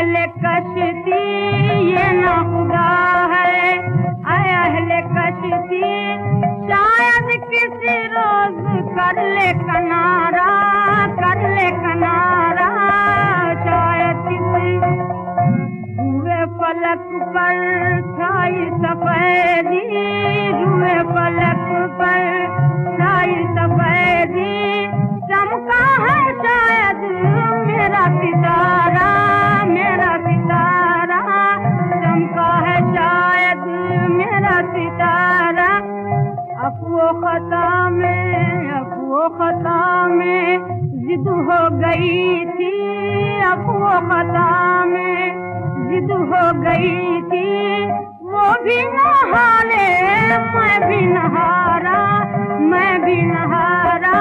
अहल कश्ती, ये ना है। अहल कश्ती, शायद किसी रोज कर ले कनारा, कर ले कनारा। शायद किसी हुए पलक पर छाई सफेदी, हुए पलक पर खता में, अब वो खता में जिद हो गई थी, अब वो खता में जिद हो गई थी। वो भी नहाने, मैं भी नहारा, मैं भी नहारा।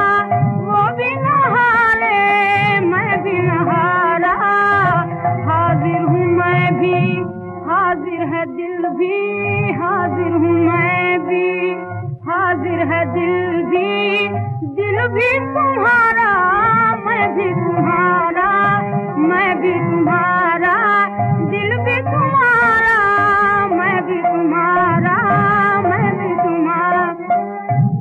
वो भी नहाने, मैं भी नहारा। हाजिर हूँ मैं भी, हाजिर है दिल भी, हाजिर हूँ मैं भी। है दिल भी दिल भी तुम्हारा, मैं भी तुम्हारा, मैं भी तुम्हारा, दिल भी तुम्हारा, मैं भी तुम्हारा, मैं भी तुम्हारा।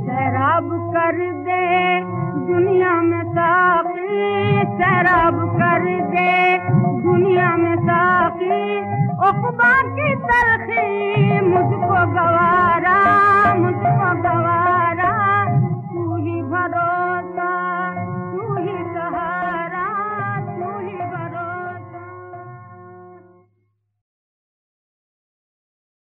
शराब कर दे दुनिया में साकी शराब कर दे दुनिया में साकी अखबार की तरखी